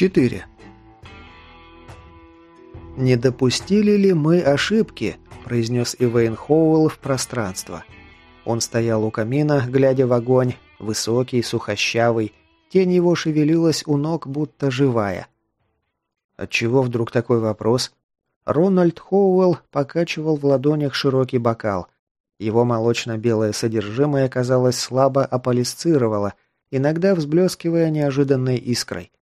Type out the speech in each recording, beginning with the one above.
4. «Не допустили ли мы ошибки?» – произнес Ивейн Хоуэлл в пространство. Он стоял у камина, глядя в огонь, высокий, сухощавый. Тень его шевелилась у ног, будто живая. Отчего вдруг такой вопрос? Рональд Хоуэлл покачивал в ладонях широкий бокал. Его молочно-белое содержимое, казалось, слабо аполисцировало, иногда взблескивая неожиданной искрой.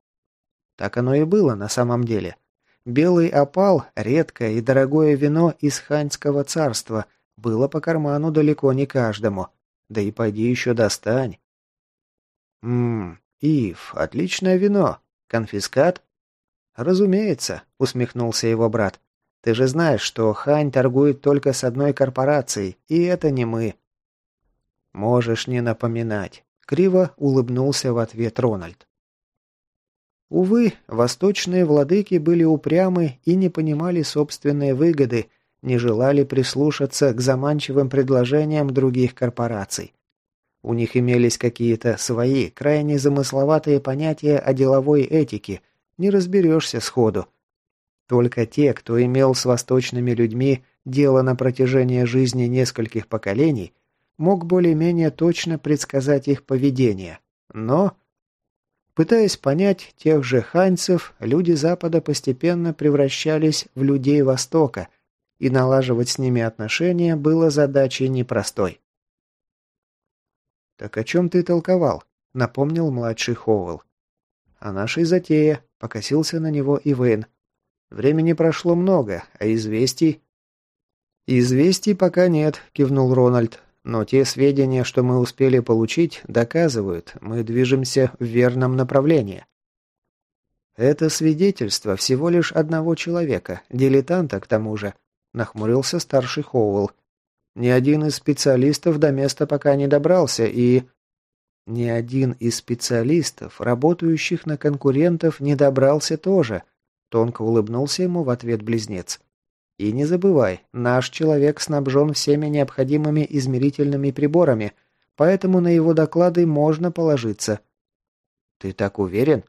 Так оно и было на самом деле. Белый опал, редкое и дорогое вино из ханьского царства, было по карману далеко не каждому. Да и пойди еще достань. «Ммм, Ив, отличное вино. Конфискат?» «Разумеется», — усмехнулся его брат. «Ты же знаешь, что Хань торгует только с одной корпорацией, и это не мы». «Можешь не напоминать», — криво улыбнулся в ответ Рональд. Увы, восточные владыки были упрямы и не понимали собственные выгоды, не желали прислушаться к заманчивым предложениям других корпораций. У них имелись какие-то свои, крайне замысловатые понятия о деловой этике, не разберешься сходу. Только те, кто имел с восточными людьми дело на протяжении жизни нескольких поколений, мог более-менее точно предсказать их поведение. Но Пытаясь понять тех же ханьцев, люди Запада постепенно превращались в людей Востока, и налаживать с ними отношения было задачей непростой. «Так о чем ты толковал?» — напомнил младший Хоуэлл. «О нашей затее», — покосился на него Ивейн. «Времени прошло много, а известий...» «Известий пока нет», — кивнул Рональд. Но те сведения, что мы успели получить, доказывают, мы движемся в верном направлении. Это свидетельство всего лишь одного человека, дилетанта к тому же, нахмурился старший Хоуэлл. Ни один из специалистов до места пока не добрался и... Ни один из специалистов, работающих на конкурентов, не добрался тоже, тонко улыбнулся ему в ответ близнец. И не забывай, наш человек снабжен всеми необходимыми измерительными приборами, поэтому на его доклады можно положиться. Ты так уверен?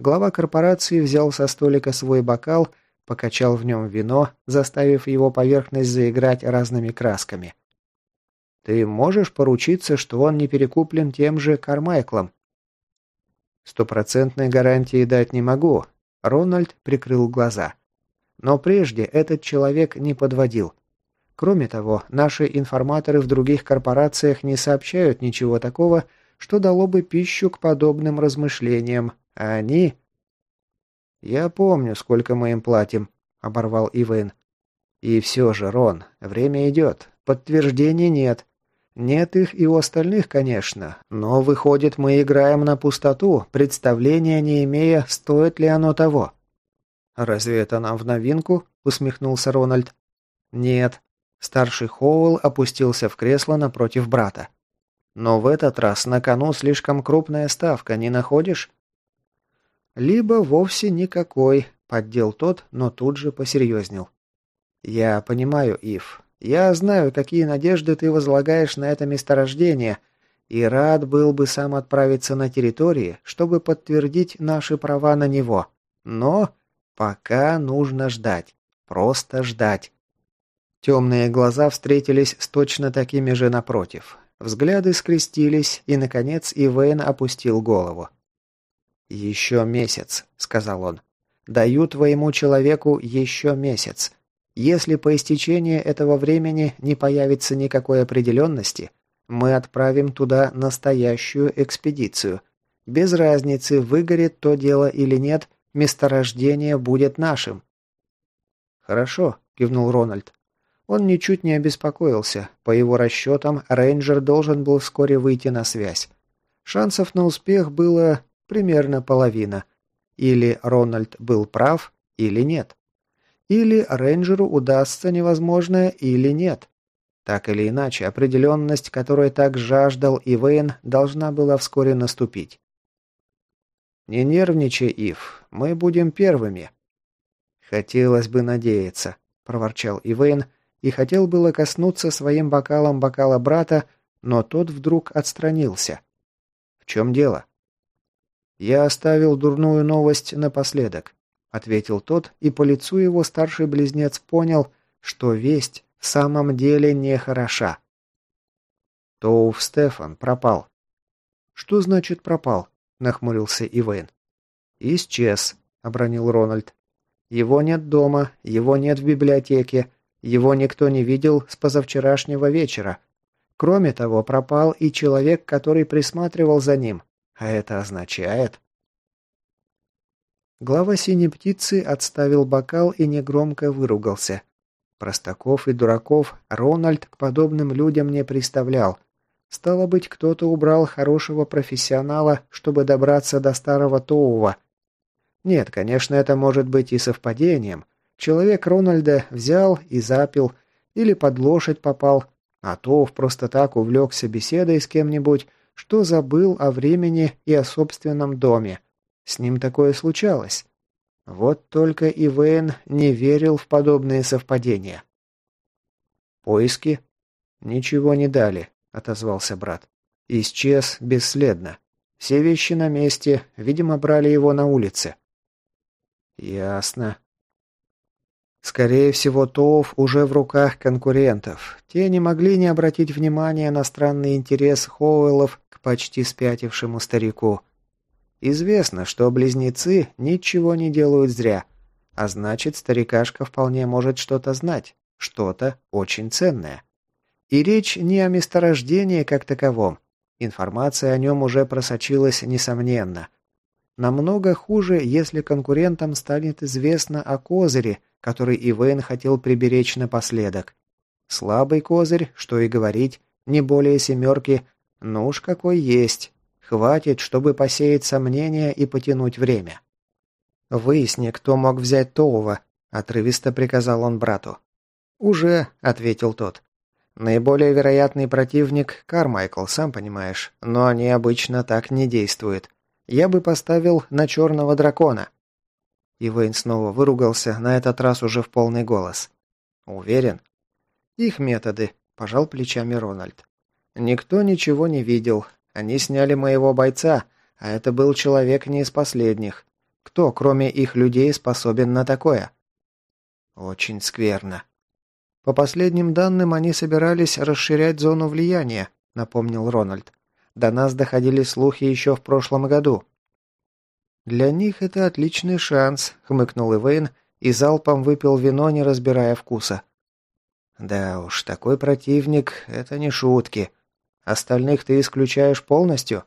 Глава корпорации взял со столика свой бокал, покачал в нем вино, заставив его поверхность заиграть разными красками. Ты можешь поручиться, что он не перекуплен тем же Кармайклом? Стопроцентной гарантии дать не могу. Рональд прикрыл глаза. Но прежде этот человек не подводил. Кроме того, наши информаторы в других корпорациях не сообщают ничего такого, что дало бы пищу к подобным размышлениям, а они... «Я помню, сколько мы им платим», — оборвал Ивен. «И все же, Рон, время идет. Подтверждений нет. Нет их и у остальных, конечно. Но, выходит, мы играем на пустоту, представления не имея, стоит ли оно того». «Разве это нам в новинку?» – усмехнулся Рональд. «Нет». Старший Хоуэлл опустился в кресло напротив брата. «Но в этот раз на кону слишком крупная ставка, не находишь?» «Либо вовсе никакой», – поддел тот, но тут же посерьезнел. «Я понимаю, Ив. Я знаю, какие надежды ты возлагаешь на это месторождение, и рад был бы сам отправиться на территории, чтобы подтвердить наши права на него. Но Пока нужно ждать. Просто ждать. Темные глаза встретились с точно такими же напротив. Взгляды скрестились, и, наконец, Ивейн опустил голову. «Еще месяц», — сказал он. «Даю твоему человеку еще месяц. Если по истечении этого времени не появится никакой определенности, мы отправим туда настоящую экспедицию. Без разницы, выгорит то дело или нет, Месторождение будет нашим». «Хорошо», – кивнул Рональд. Он ничуть не обеспокоился. По его расчетам, рейнджер должен был вскоре выйти на связь. Шансов на успех было примерно половина. Или Рональд был прав, или нет. Или рейнджеру удастся невозможное, или нет. Так или иначе, определенность, которой так жаждал Ивейн, должна была вскоре наступить. «Не нервничай, Ив, мы будем первыми». «Хотелось бы надеяться», – проворчал Ивейн, и хотел было коснуться своим бокалом бокала брата, но тот вдруг отстранился. «В чем дело?» «Я оставил дурную новость напоследок», — ответил тот, и по лицу его старший близнец понял, что весть в самом деле нехороша. Тоуф Стефан пропал. «Что значит пропал?» — нахмурился Ивейн. «Исчез», — обронил Рональд. «Его нет дома, его нет в библиотеке, его никто не видел с позавчерашнего вечера. Кроме того, пропал и человек, который присматривал за ним. А это означает...» Глава синей птицы отставил бокал и негромко выругался. Простаков и дураков Рональд к подобным людям не представлял. Стало быть, кто-то убрал хорошего профессионала, чтобы добраться до старого Тоува. Нет, конечно, это может быть и совпадением. Человек Рональда взял и запил, или под лошадь попал, а Тоув просто так увлекся беседой с кем-нибудь, что забыл о времени и о собственном доме. С ним такое случалось. Вот только Ивейн не верил в подобные совпадения. Поиски? Ничего не дали. — отозвался брат. «Исчез бесследно. Все вещи на месте, видимо, брали его на улице». «Ясно». Скорее всего, Тоов уже в руках конкурентов. Те не могли не обратить внимания на странный интерес Хоуэллов к почти спятившему старику. Известно, что близнецы ничего не делают зря, а значит, старикашка вполне может что-то знать, что-то очень ценное. И речь не о месторождении как таковом. Информация о нем уже просочилась несомненно. Намного хуже, если конкурентам станет известно о козыре, который Ивен хотел приберечь напоследок. Слабый козырь, что и говорить, не более семерки, но уж какой есть. Хватит, чтобы посеять сомнения и потянуть время. «Выясни, кто мог взять Тоува», — отрывисто приказал он брату. «Уже», — ответил тот. Наиболее вероятный противник – Кармайкл, сам понимаешь, но они обычно так не действуют. Я бы поставил на черного дракона». И Вейн снова выругался, на этот раз уже в полный голос. «Уверен?» «Их методы», – пожал плечами Рональд. «Никто ничего не видел. Они сняли моего бойца, а это был человек не из последних. Кто, кроме их людей, способен на такое?» «Очень скверно», «По последним данным, они собирались расширять зону влияния», — напомнил Рональд. «До нас доходили слухи еще в прошлом году». «Для них это отличный шанс», — хмыкнул Ивейн и залпом выпил вино, не разбирая вкуса. «Да уж, такой противник — это не шутки. Остальных ты исключаешь полностью?»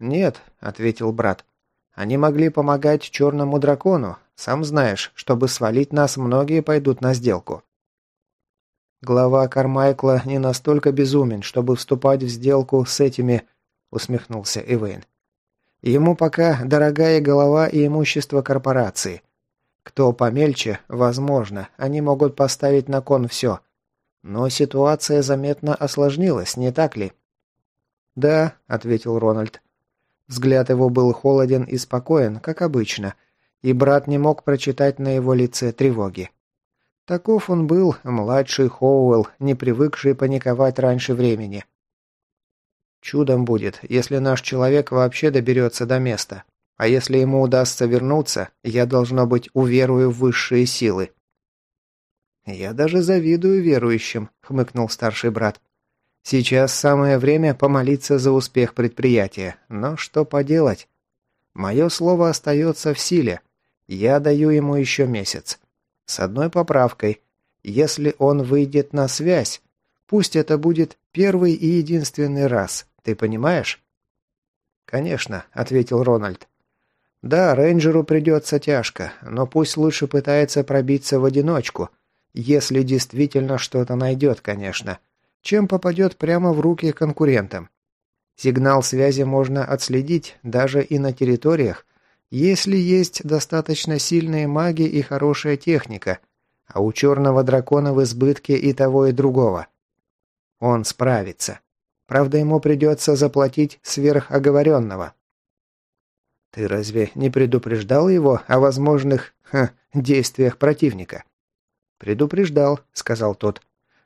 «Нет», — ответил брат. «Они могли помогать черному дракону. Сам знаешь, чтобы свалить нас, многие пойдут на сделку». Глава Кармайкла не настолько безумен, чтобы вступать в сделку с этими, усмехнулся Эвейн. Ему пока дорогая голова и имущество корпорации. Кто помельче, возможно, они могут поставить на кон все. Но ситуация заметно осложнилась, не так ли? «Да», — ответил Рональд. Взгляд его был холоден и спокоен, как обычно, и брат не мог прочитать на его лице тревоги. Таков он был, младший Хоуэлл, не привыкший паниковать раньше времени. Чудом будет, если наш человек вообще доберется до места. А если ему удастся вернуться, я, должно быть, уверую в высшие силы. «Я даже завидую верующим», — хмыкнул старший брат. «Сейчас самое время помолиться за успех предприятия. Но что поделать? Мое слово остается в силе. Я даю ему еще месяц. С одной поправкой. Если он выйдет на связь, пусть это будет первый и единственный раз. Ты понимаешь? «Конечно», — ответил Рональд. «Да, рейнджеру придется тяжко, но пусть лучше пытается пробиться в одиночку, если действительно что-то найдет, конечно, чем попадет прямо в руки конкурентам. Сигнал связи можно отследить даже и на территориях, если есть достаточно сильные маги и хорошая техника, а у черного дракона в избытке и того, и другого. Он справится. Правда, ему придется заплатить сверх оговоренного. Ты разве не предупреждал его о возможных ха, действиях противника? Предупреждал, сказал тот.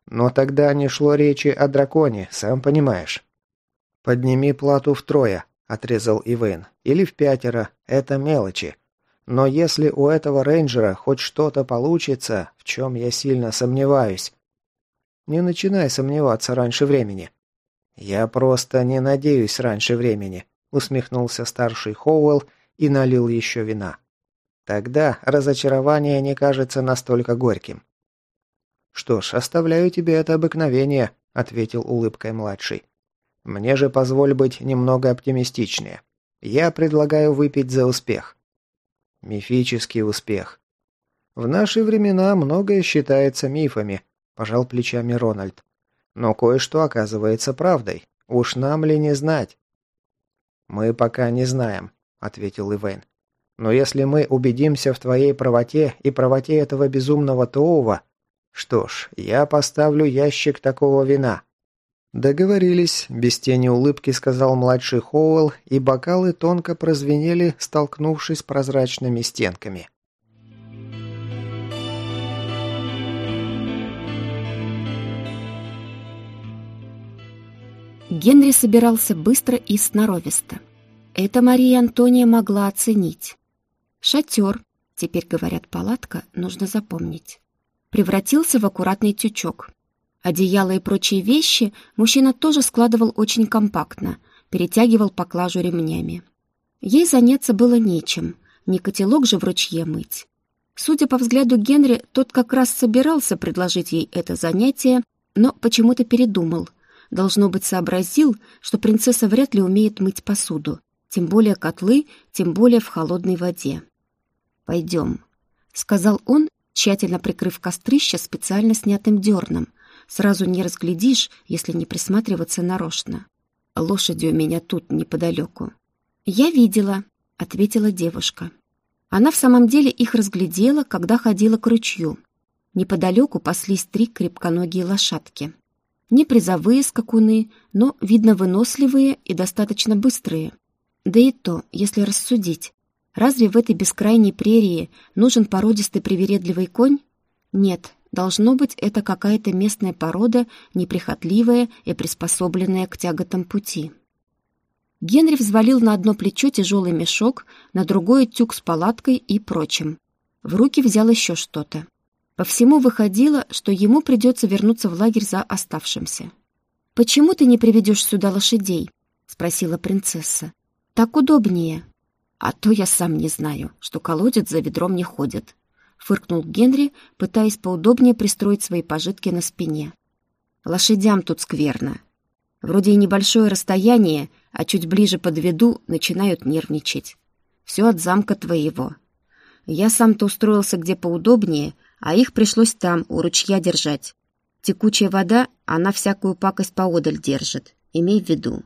Но тогда не шло речи о драконе, сам понимаешь. Подними плату втрое, отрезал Ивейн. «Или в пятеро. Это мелочи. Но если у этого рейнджера хоть что-то получится, в чем я сильно сомневаюсь...» «Не начинай сомневаться раньше времени». «Я просто не надеюсь раньше времени», — усмехнулся старший Хоуэлл и налил еще вина. «Тогда разочарование не кажется настолько горьким». «Что ж, оставляю тебе это обыкновение», — ответил улыбкой младший. «Мне же позволь быть немного оптимистичнее. Я предлагаю выпить за успех». «Мифический успех». «В наши времена многое считается мифами», – пожал плечами Рональд. «Но кое-что оказывается правдой. Уж нам ли не знать?» «Мы пока не знаем», – ответил Ивейн. «Но если мы убедимся в твоей правоте и правоте этого безумного Тоува, что ж, я поставлю ящик такого вина». «Договорились», – без тени улыбки сказал младший Хоуэлл, и бокалы тонко прозвенели, столкнувшись прозрачными стенками. Генри собирался быстро и сноровисто. Это Мария Антония могла оценить. Шатер, теперь говорят палатка, нужно запомнить, превратился в аккуратный тючок. Одеяло и прочие вещи мужчина тоже складывал очень компактно, перетягивал поклажу ремнями. Ей заняться было нечем, не котелок же в ручье мыть. Судя по взгляду Генри, тот как раз собирался предложить ей это занятие, но почему-то передумал — Должно быть, сообразил, что принцесса вряд ли умеет мыть посуду, тем более котлы, тем более в холодной воде. «Пойдем», — сказал он, тщательно прикрыв кострище специально снятым дерном. Сразу не разглядишь, если не присматриваться нарочно. Лошади у меня тут неподалеку. «Я видела», — ответила девушка. Она в самом деле их разглядела, когда ходила к ручью. Неподалеку паслись три крепконогие лошадки. Не призовые скакуны, но, видно, выносливые и достаточно быстрые. Да и то, если рассудить. Разве в этой бескрайней прерии нужен породистый привередливый конь? Нет, должно быть, это какая-то местная порода, неприхотливая и приспособленная к тяготам пути. Генри взвалил на одно плечо тяжелый мешок, на другое тюк с палаткой и прочим. В руки взял еще что-то. По всему выходило, что ему придется вернуться в лагерь за оставшимся. «Почему ты не приведешь сюда лошадей?» — спросила принцесса. «Так удобнее». «А то я сам не знаю, что колодец за ведром не ходит», — фыркнул Генри, пытаясь поудобнее пристроить свои пожитки на спине. «Лошадям тут скверно. Вроде и небольшое расстояние, а чуть ближе подведу, начинают нервничать. Все от замка твоего. Я сам-то устроился где поудобнее, а их пришлось там, у ручья держать. Текучая вода, она всякую пакость поодаль держит, имей в виду.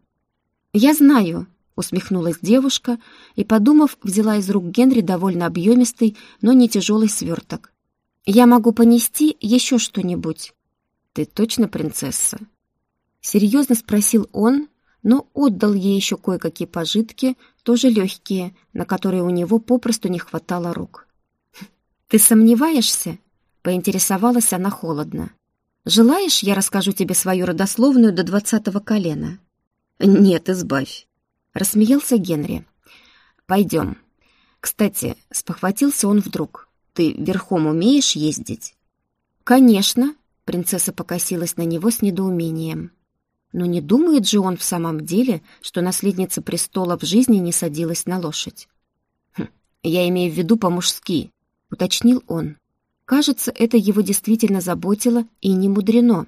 «Я знаю», — усмехнулась девушка и, подумав, взяла из рук Генри довольно объемистый, но не тяжелый сверток. «Я могу понести еще что-нибудь». «Ты точно принцесса?» Серьезно спросил он, но отдал ей еще кое-какие пожитки, тоже легкие, на которые у него попросту не хватало рук. «Ты сомневаешься?» Поинтересовалась она холодно. «Желаешь, я расскажу тебе свою родословную до двадцатого колена?» «Нет, избавь», — рассмеялся Генри. «Пойдем. Кстати, спохватился он вдруг. Ты верхом умеешь ездить?» «Конечно», — принцесса покосилась на него с недоумением. Но не думает же он в самом деле, что наследница престола в жизни не садилась на лошадь. «Хм, «Я имею в виду по-мужски», — уточнил он. Кажется, это его действительно заботило и не мудрено.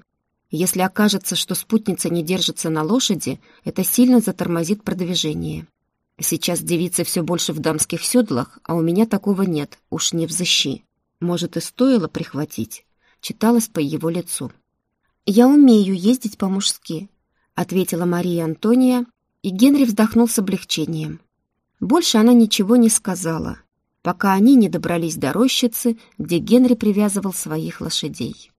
Если окажется, что спутница не держится на лошади, это сильно затормозит продвижение. Сейчас девицы все больше в дамских седлах, а у меня такого нет, уж не взыщи. Может, и стоило прихватить. Читалось по его лицу. «Я умею ездить по-мужски», — ответила Мария Антония, и Генри вздохнул с облегчением. Больше она ничего не сказала, пока они не добрались до рощицы, где Генри привязывал своих лошадей.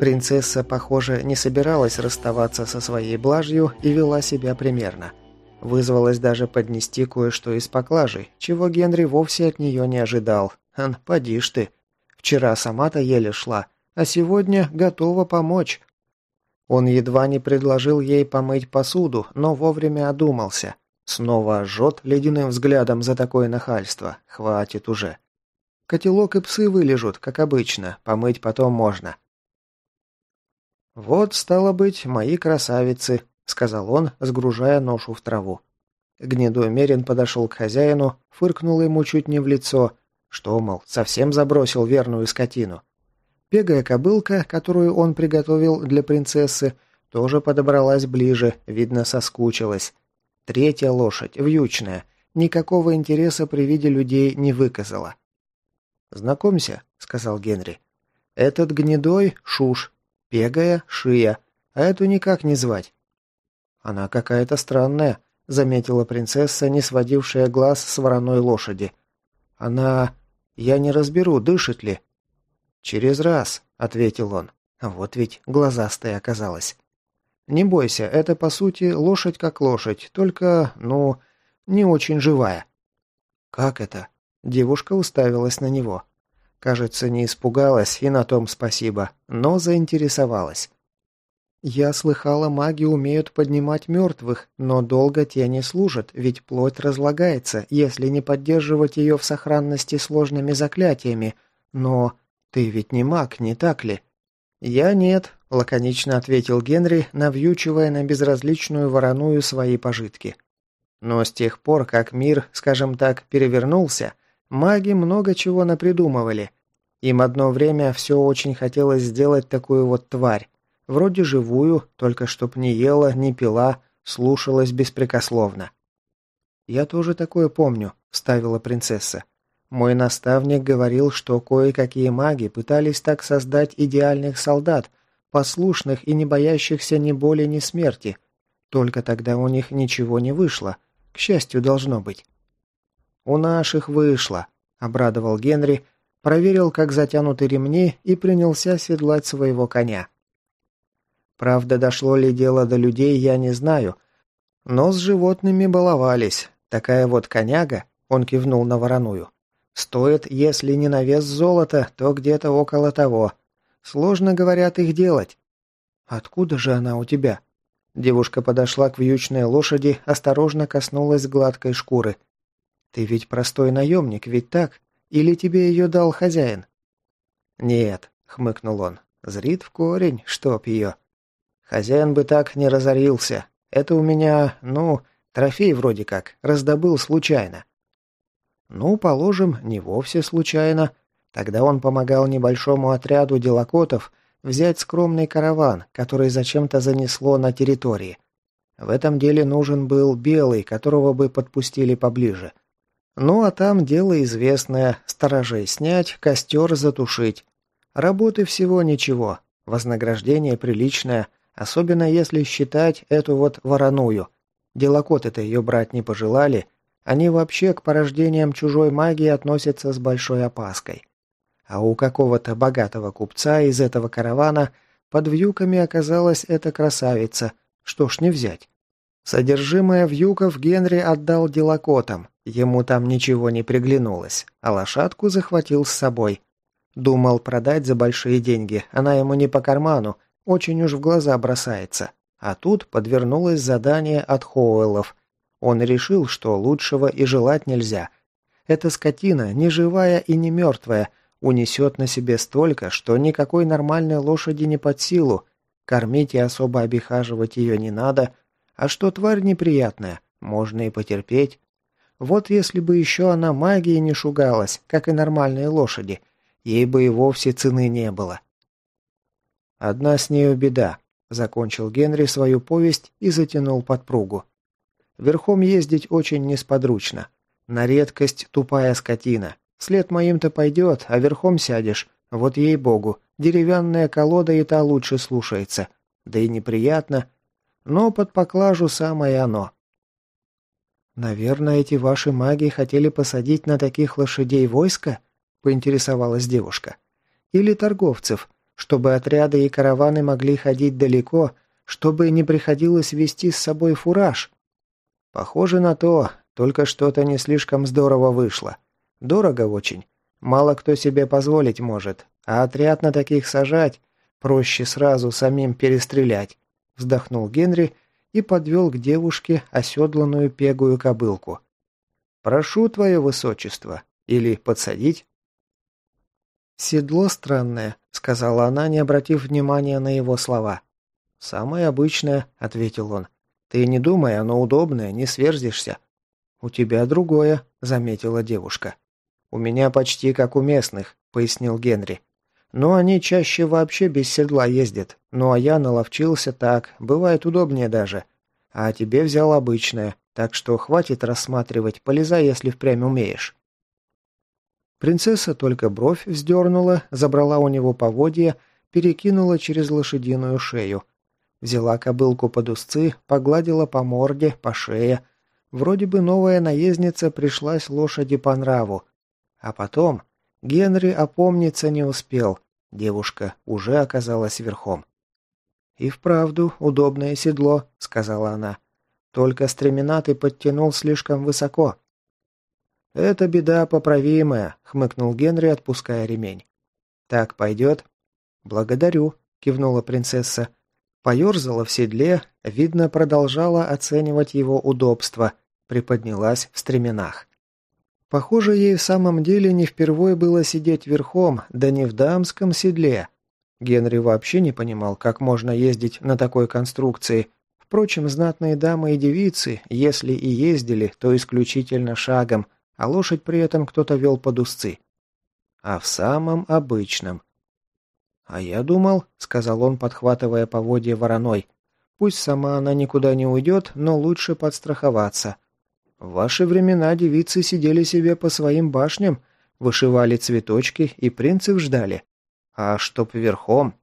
Принцесса, похоже, не собиралась расставаться со своей блажью и вела себя примерно. Вызвалась даже поднести кое-что из поклажи, чего Генри вовсе от нее не ожидал. Ан, поди ж ты. Вчера сама-то еле шла, а сегодня готова помочь. Он едва не предложил ей помыть посуду, но вовремя одумался. Снова жжет ледяным взглядом за такое нахальство. Хватит уже. Котелок и псы вылежут, как обычно, помыть потом можно. «Вот, стало быть, мои красавицы», — сказал он, сгружая ношу в траву. Гнедой Мерин подошел к хозяину, фыркнул ему чуть не в лицо, что, мол, совсем забросил верную скотину. Пегая кобылка, которую он приготовил для принцессы, тоже подобралась ближе, видно, соскучилась. Третья лошадь, вьючная, никакого интереса при виде людей не выказала. «Знакомься», — сказал Генри. «Этот гнедой — Шуш, Пегая — Шия, а эту никак не звать». «Она какая-то странная», — заметила принцесса, не сводившая глаз с вороной лошади. «Она... Я не разберу, дышит ли». «Через раз», — ответил он. Вот ведь глазастая оказалась. «Не бойся, это, по сути, лошадь как лошадь, только, ну, не очень живая». «Как это?» Девушка уставилась на него. Кажется, не испугалась, и на том спасибо, но заинтересовалась. «Я слыхала, маги умеют поднимать мертвых, но долго те не служат, ведь плоть разлагается, если не поддерживать ее в сохранности сложными заклятиями. Но ты ведь не маг, не так ли?» «Я нет», — лаконично ответил Генри, навьючивая на безразличную вороную свои пожитки. «Но с тех пор, как мир, скажем так, перевернулся, Маги много чего напридумывали. Им одно время все очень хотелось сделать такую вот тварь. Вроде живую, только чтоб не ела, не пила, слушалась беспрекословно. «Я тоже такое помню», — вставила принцесса. «Мой наставник говорил, что кое-какие маги пытались так создать идеальных солдат, послушных и не боящихся ни боли, ни смерти. Только тогда у них ничего не вышло. К счастью, должно быть. «У наших вышло», — обрадовал Генри, проверил, как затянуты ремни и принялся седлать своего коня. Правда, дошло ли дело до людей, я не знаю, но с животными баловались. Такая вот коняга, он кивнул на вороную, стоит, если не на вес золота, то где-то около того. Сложно, говорят, их делать. Откуда же она у тебя? Девушка подошла к вьючной лошади, осторожно коснулась гладкой шкуры – «Ты ведь простой наемник, ведь так? Или тебе ее дал хозяин?» «Нет», — хмыкнул он, — «зрит в корень, чтоб ее. Хозяин бы так не разорился. Это у меня, ну, трофей вроде как, раздобыл случайно». «Ну, положим, не вовсе случайно. Тогда он помогал небольшому отряду делокотов взять скромный караван, который зачем-то занесло на территории. В этом деле нужен был белый, которого бы подпустили поближе. Ну а там дело известное – сторожей снять, костер затушить. Работы всего ничего, вознаграждение приличное, особенно если считать эту вот вороную. Делокоты-то ее брать не пожелали, они вообще к порождениям чужой магии относятся с большой опаской. А у какого-то богатого купца из этого каравана под вьюками оказалась эта красавица, что ж не взять. Содержимое вьюков Генри отдал делокотам, ему там ничего не приглянулось, а лошадку захватил с собой. Думал продать за большие деньги, она ему не по карману, очень уж в глаза бросается. А тут подвернулось задание от Хоуэллов. Он решил, что лучшего и желать нельзя. Эта скотина, не живая и не мертвая, унесет на себе столько, что никакой нормальной лошади не под силу. Кормить и особо обихаживать ее не надо, а что тварь неприятная, можно и потерпеть. Вот если бы еще она магией не шугалась, как и нормальные лошади, ей бы и вовсе цены не было. «Одна с нею беда», — закончил Генри свою повесть и затянул подпругу. «Верхом ездить очень несподручно. На редкость тупая скотина. След моим-то пойдет, а верхом сядешь. Вот ей-богу, деревянная колода и та лучше слушается. Да и неприятно, но под поклажу самое оно. «Наверное, эти ваши маги хотели посадить на таких лошадей войско?» – поинтересовалась девушка. «Или торговцев, чтобы отряды и караваны могли ходить далеко, чтобы не приходилось вести с собой фураж?» Похоже на то, только что-то не слишком здорово вышло. Дорого очень. Мало кто себе позволить может. А отряд на таких сажать проще сразу самим перестрелять. Вздохнул Генри и подвел к девушке оседланную пегую кобылку. «Прошу, твое высочество. Или подсадить?» «Седло странное», — сказала она, не обратив внимания на его слова. «Самое обычное», — ответил он. «Ты не думай, оно удобное, не сверзишься». «У тебя другое», — заметила девушка. «У меня почти как у местных», — пояснил Генри. «Но они чаще вообще без седла ездят. Ну а я наловчился так, бывает удобнее даже. А тебе взял обычное, так что хватит рассматривать, полезай, если впрямь умеешь». Принцесса только бровь вздернула, забрала у него поводья, перекинула через лошадиную шею. Взяла кобылку под узцы, погладила по морде, по шее. Вроде бы новая наездница пришлась лошади по нраву. А потом Генри опомниться не успел. Девушка уже оказалась верхом. «И вправду удобное седло», — сказала она. «Только стремена ты подтянул слишком высоко». «Это беда поправимая», — хмыкнул Генри, отпуская ремень. «Так пойдет?» «Благодарю», — кивнула принцесса. Поерзала в седле, видно, продолжала оценивать его удобство, приподнялась в стременах. Похоже, ей в самом деле не впервые было сидеть верхом, да не в дамском седле. Генри вообще не понимал, как можно ездить на такой конструкции. Впрочем, знатные дамы и девицы, если и ездили, то исключительно шагом, а лошадь при этом кто-то вел под узцы. А в самом обычном. «А я думал», — сказал он, подхватывая поводья вороной, «пусть сама она никуда не уйдет, но лучше подстраховаться. В ваши времена девицы сидели себе по своим башням, вышивали цветочки и принцев ждали. А чтоб верхом...»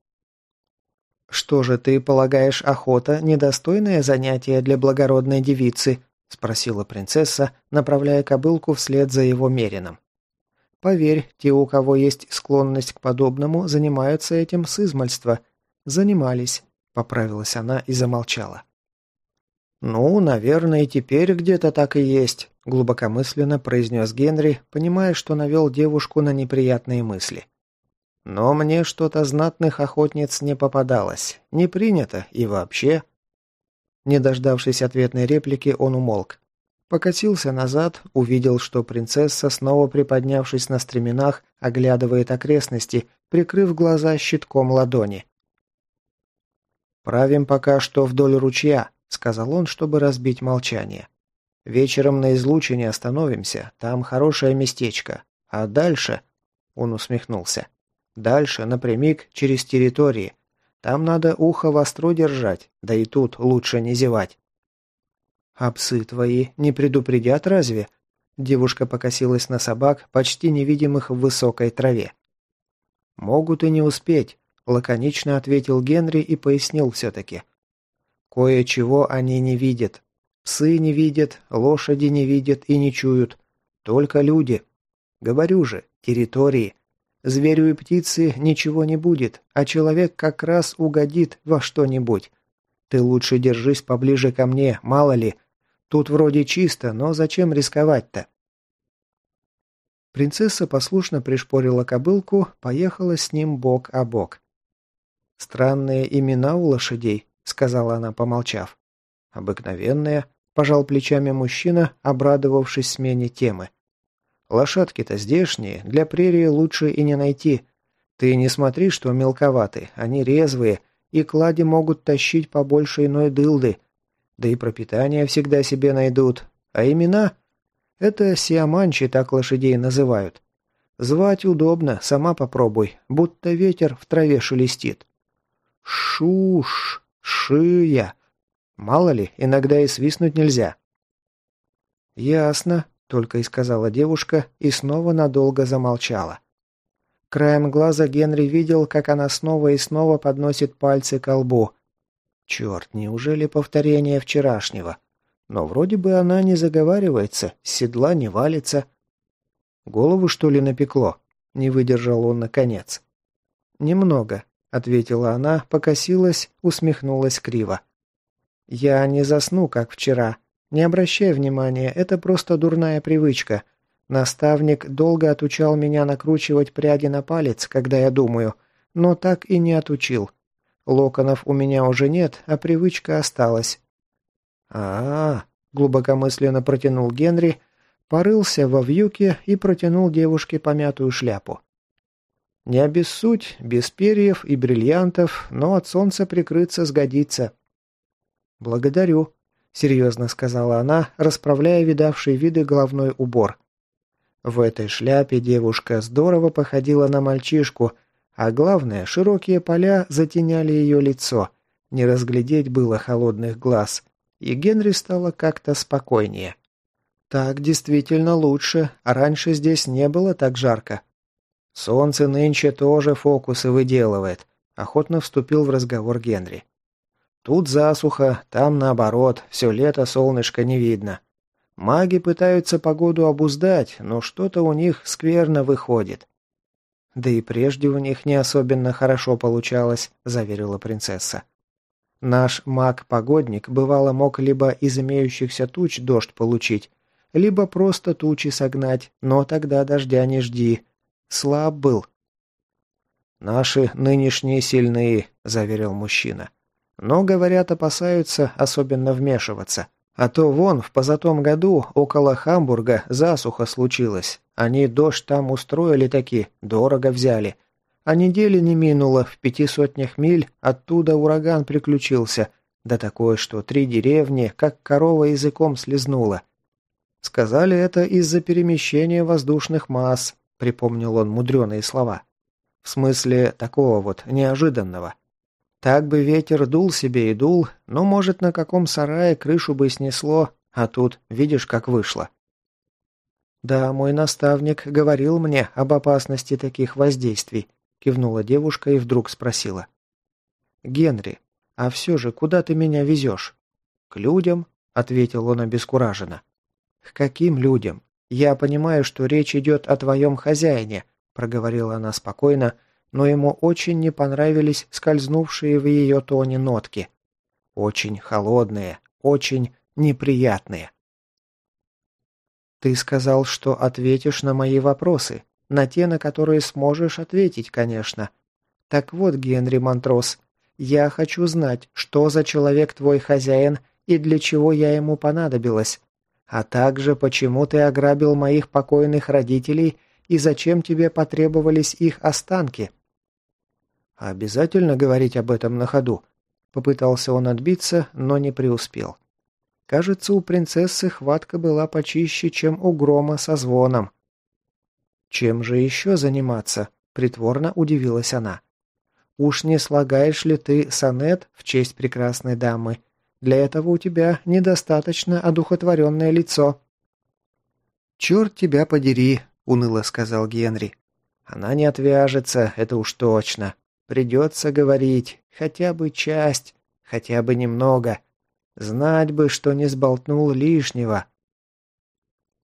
«Что же ты полагаешь, охота – недостойное занятие для благородной девицы?» – спросила принцесса, направляя кобылку вслед за его мерином. Поверь, те, у кого есть склонность к подобному, занимаются этим с измальства. Занимались, поправилась она и замолчала. Ну, наверное, теперь где-то так и есть, глубокомысленно произнес Генри, понимая, что навел девушку на неприятные мысли. Но мне что-то знатных охотниц не попадалось. Не принято и вообще. Не дождавшись ответной реплики, он умолк. Покатился назад, увидел, что принцесса, снова приподнявшись на стременах, оглядывает окрестности, прикрыв глаза щитком ладони. «Правим пока что вдоль ручья», — сказал он, чтобы разбить молчание. «Вечером на излучине остановимся, там хорошее местечко. А дальше...» — он усмехнулся. «Дальше, напрямик, через территории. Там надо ухо востро держать, да и тут лучше не зевать». «А псы твои не предупредят разве?» Девушка покосилась на собак, почти невидимых в высокой траве. «Могут и не успеть», — лаконично ответил Генри и пояснил все-таки. «Кое-чего они не видят. Псы не видят, лошади не видят и не чуют. Только люди. Говорю же, территории. Зверю и птице ничего не будет, а человек как раз угодит во что-нибудь. Ты лучше держись поближе ко мне, мало ли, Тут вроде чисто, но зачем рисковать-то? Принцесса послушно пришпорила кобылку, поехала с ним бок о бок. «Странные имена у лошадей», — сказала она, помолчав. «Обыкновенные», — пожал плечами мужчина, обрадовавшись смене темы. «Лошадки-то здешние, для прерии лучше и не найти. Ты не смотри, что мелковаты, они резвые, и клади могут тащить побольше иной дылды, да и пропитание всегда себе найдут. А имена? Это сиаманчи так лошадей называют. Звать удобно, сама попробуй, будто ветер в траве шелестит. Шуш, шия. Мало ли, иногда и свистнуть нельзя. Ясно, только и сказала девушка и снова надолго замолчала. Краем глаза Генри видел, как она снова и снова подносит пальцы к лбу, Черт, неужели повторение вчерашнего? Но вроде бы она не заговаривается, седла не валится. Голову, что ли, напекло? Не выдержал он наконец. «Немного», — ответила она, покосилась, усмехнулась криво. «Я не засну, как вчера. Не обращай внимания, это просто дурная привычка. Наставник долго отучал меня накручивать пряди на палец, когда я думаю, но так и не отучил. Локонов у меня уже нет, а привычка осталась. а, -а, -а глубокомысленно протянул Генри, порылся во вьюке и протянул девушке помятую шляпу. Не обессудь, без перьев и бриллиантов, но от солнца прикрыться сгодится. «Благодарю», — серьезно сказала она, расправляя видавший виды головной убор. В этой шляпе девушка здорово походила на мальчишку, а главное, широкие поля затеняли ее лицо. Не разглядеть было холодных глаз, и Генри стало как-то спокойнее. «Так действительно лучше, а раньше здесь не было так жарко». «Солнце нынче тоже фокусы выделывает», — охотно вступил в разговор Генри. «Тут засуха, там наоборот, все лето солнышко не видно. Маги пытаются погоду обуздать, но что-то у них скверно выходит». «Да и прежде у них не особенно хорошо получалось», — заверила принцесса. «Наш маг-погодник бывало мог либо из имеющихся туч дождь получить, либо просто тучи согнать, но тогда дождя не жди, Слаб был. «Наши нынешние сильные», — заверил мужчина. «Но, говорят, опасаются особенно вмешиваться. А то вон, в позатом году около Хамбурга засуха случилась. Они дождь там устроили таки, дорого взяли. А недели не минуло, в пяти сотнях миль оттуда ураган приключился. Да такой, что три деревни, как корова языком слезнула. Сказали это из-за перемещения воздушных масс, Припомнил он мудреные слова. В смысле такого вот неожиданного. Так бы ветер дул себе и дул, но, может, на каком сарае крышу бы снесло, а тут видишь, как вышло. «Да, мой наставник говорил мне об опасности таких воздействий», кивнула девушка и вдруг спросила. «Генри, а все же куда ты меня везешь?» «К людям», — ответил он обескураженно. «К каким людям? «Я понимаю, что речь идет о твоем хозяине», – проговорила она спокойно, но ему очень не понравились скользнувшие в ее тоне нотки. Очень холодные, очень неприятные. «Ты сказал, что ответишь на мои вопросы, на те, на которые сможешь ответить, конечно. Так вот, Генри Монтрос, я хочу знать, что за человек твой хозяин и для чего я ему понадобилась. А также, почему ты ограбил моих покойных родителей и зачем тебе потребовались их останки?» «Обязательно говорить об этом на ходу?» Попытался он отбиться, но не преуспел. Кажется, у принцессы хватка была почище, чем у грома со звоном. «Чем же еще заниматься?» – притворно удивилась она. «Уж не слагаешь ли ты сонет в честь прекрасной дамы для этого у тебя недостаточно одухотворенное лицо». «Черт тебя подери», — уныло сказал Генри. «Она не отвяжется, это уж точно. Придется говорить, хотя бы часть, хотя бы немного. Знать бы, что не сболтнул лишнего».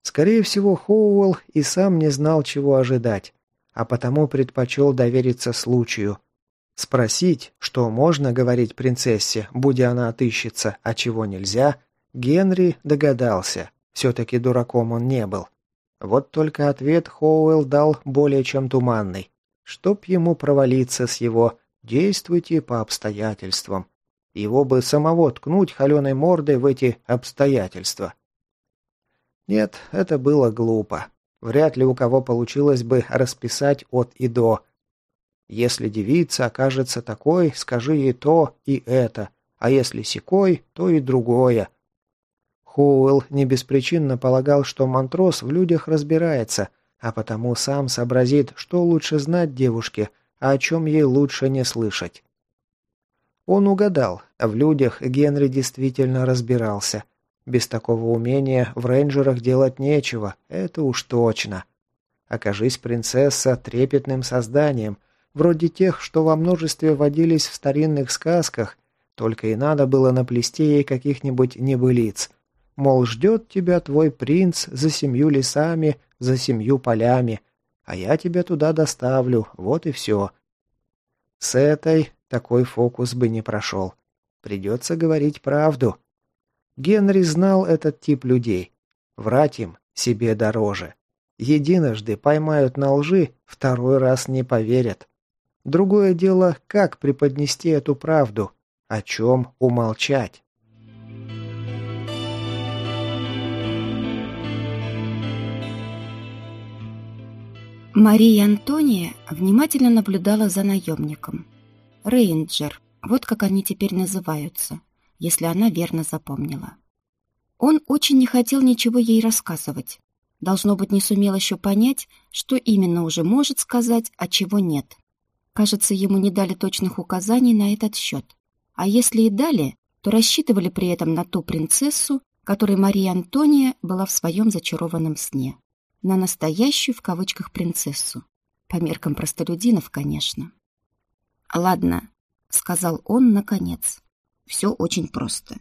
Скорее всего, Хоуэлл и сам не знал, чего ожидать, а потому предпочел довериться случаю. Спросить, что можно говорить принцессе, будь она отыщется, а чего нельзя, Генри догадался. Все-таки дураком он не был. Вот только ответ Хоуэлл дал более чем туманный. Чтоб ему провалиться с его «действуйте по обстоятельствам». Его бы самого ткнуть холеной мордой в эти обстоятельства. Нет, это было глупо. Вряд ли у кого получилось бы расписать от и до, если девица окажется такой, скажи ей то и это, а если секой, то и другое. Хоуэлл не беспричинно полагал, что Монтрос в людях разбирается, а потому сам сообразит, что лучше знать девушке, а о чем ей лучше не слышать. Он угадал, в людях Генри действительно разбирался. Без такого умения в рейнджерах делать нечего, это уж точно. Окажись принцесса трепетным созданием, вроде тех, что во множестве водились в старинных сказках, только и надо было наплести ей каких-нибудь небылиц. Мол, ждет тебя твой принц за семью лесами, за семью полями, а я тебя туда доставлю, вот и все. С этой такой фокус бы не прошел. Придется говорить правду. Генри знал этот тип людей. Врать им себе дороже. Единожды поймают на лжи, второй раз не поверят. Другое дело, как преподнести эту правду, о чем умолчать. Мария Антония внимательно наблюдала за наемником. Рейнджер, вот как они теперь называются, если она верно запомнила. Он очень не хотел ничего ей рассказывать. Должно быть, не сумел еще понять, что именно уже может сказать, а чего нет. Кажется, ему не дали точных указаний на этот счет. А если и дали, то рассчитывали при этом на ту принцессу, которой Мария Антония была в своем зачарованном сне. На настоящую, в кавычках, принцессу. По меркам простолюдинов, конечно. «Ладно», — сказал он наконец. «Все очень просто.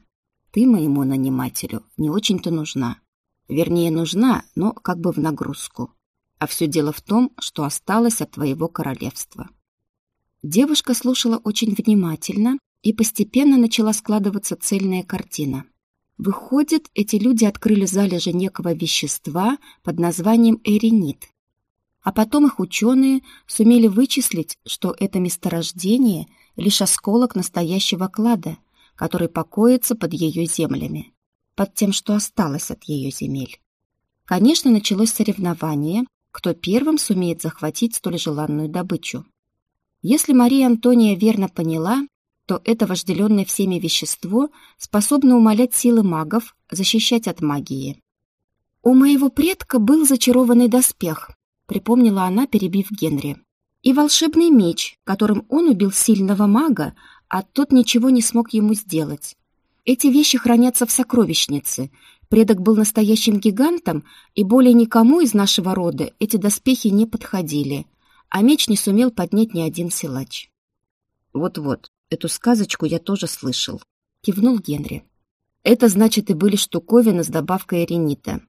Ты моему нанимателю не очень-то нужна. Вернее, нужна, но как бы в нагрузку. А все дело в том, что осталось от твоего королевства». Девушка слушала очень внимательно, и постепенно начала складываться цельная картина. Выходит, эти люди открыли залежи некого вещества под названием эринит. А потом их ученые сумели вычислить, что это месторождение – лишь осколок настоящего клада, который покоится под ее землями, под тем, что осталось от ее земель. Конечно, началось соревнование, кто первым сумеет захватить столь желанную добычу. Если Мария Антония верно поняла, то это вожделенное всеми вещество способно умолять силы магов, защищать от магии. «У моего предка был зачарованный доспех», — припомнила она, перебив Генри. «И волшебный меч, которым он убил сильного мага, а тот ничего не смог ему сделать. Эти вещи хранятся в сокровищнице. Предок был настоящим гигантом, и более никому из нашего рода эти доспехи не подходили, а меч не сумел поднять ни один силач». «Вот-вот, Эту сказочку я тоже слышал. Кивнул Генри. Это значит и были штуковины с добавкой ренита.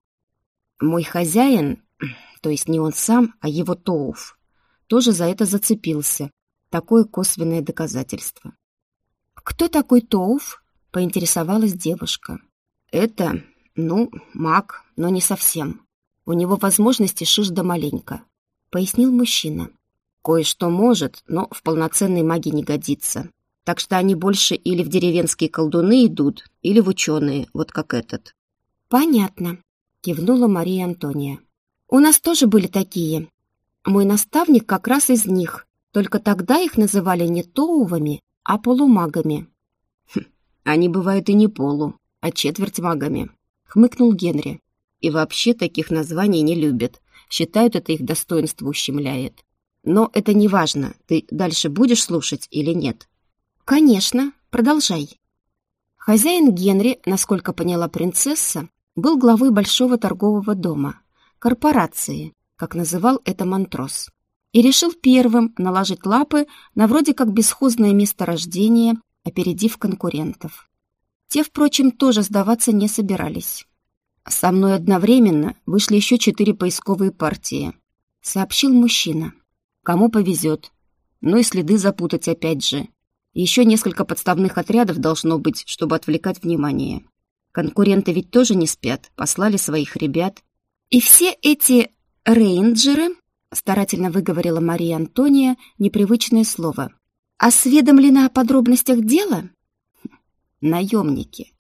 Мой хозяин, то есть не он сам, а его Тоуф, тоже за это зацепился. Такое косвенное доказательство. «Кто такой Тоуф?» — поинтересовалась девушка. «Это, ну, маг, но не совсем. У него возможности шиш да маленько», — пояснил мужчина. «Кое-что может, но в полноценной маге не годится. Так что они больше или в деревенские колдуны идут, или в ученые, вот как этот. «Понятно», — кивнула Мария Антония. «У нас тоже были такие. Мой наставник как раз из них, только тогда их называли не тоувами, а полумагами». Хм, «Они бывают и не полу, а четверть магами», — хмыкнул Генри. «И вообще таких названий не любят. Считают, это их достоинство ущемляет. Но это не важно, ты дальше будешь слушать или нет?» «Конечно, продолжай». Хозяин Генри, насколько поняла принцесса, был главой большого торгового дома, корпорации, как называл это Монтрос, и решил первым наложить лапы на вроде как бесхозное месторождение, опередив конкурентов. Те, впрочем, тоже сдаваться не собирались. «Со мной одновременно вышли еще четыре поисковые партии», — сообщил мужчина. «Кому повезет. Ну и следы запутать опять же. Еще несколько подставных отрядов должно быть, чтобы отвлекать внимание. Конкуренты ведь тоже не спят, послали своих ребят. И все эти рейнджеры, старательно выговорила Мария Антония непривычное слово, осведомлены о подробностях дела? Наемники,